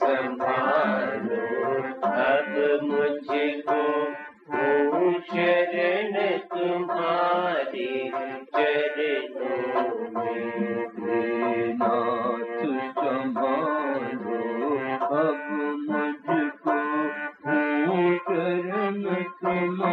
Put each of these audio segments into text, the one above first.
संभालो अब मुझको हूँ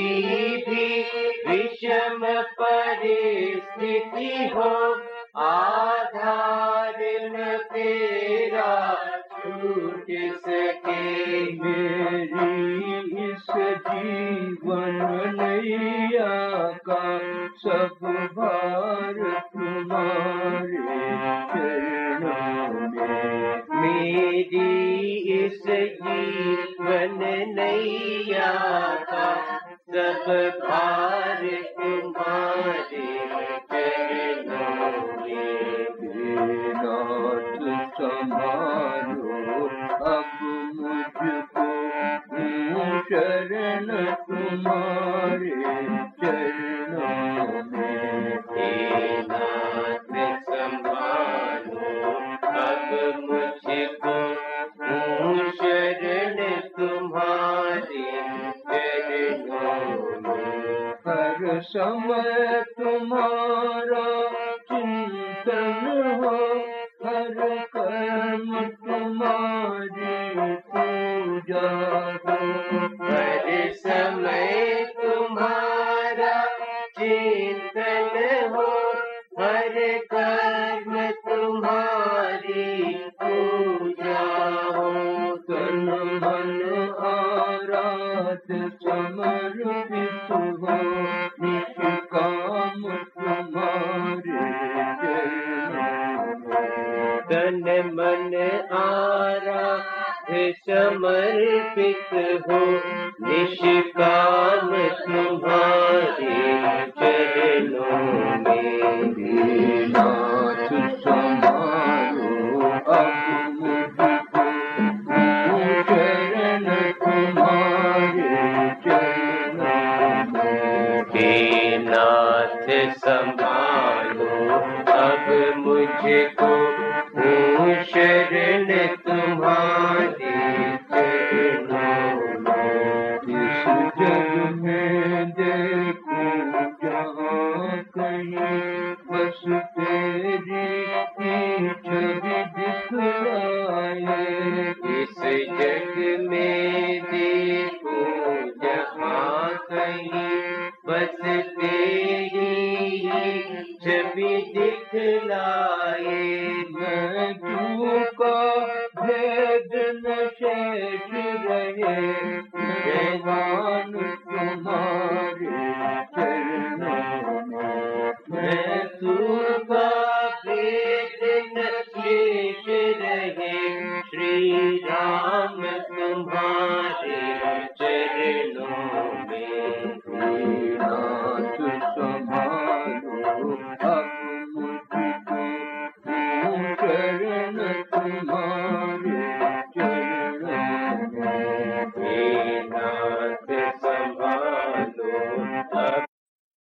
कैसी भी विषम परिस्थिति हो। आधार न तेरा छूट सके मेरी इस जीवन नैया का सब भार तुम्हारे मेरी इस जीवन नैया भे अब मुझको शरण तमार समय तुम्हारा चिंतन हो हर कर्म तुम्हारी पूजा हर समय तुम्हारा चिंतन हो हर कर्म तुम्हारी पूजा हो तन मन आराध समर्पित हो तन मन आरा समर्पित हो निष्काम तुम्हारे चरणों में नाथ चरण संभालो अब मुझको का भेद न शेष रहे Lord.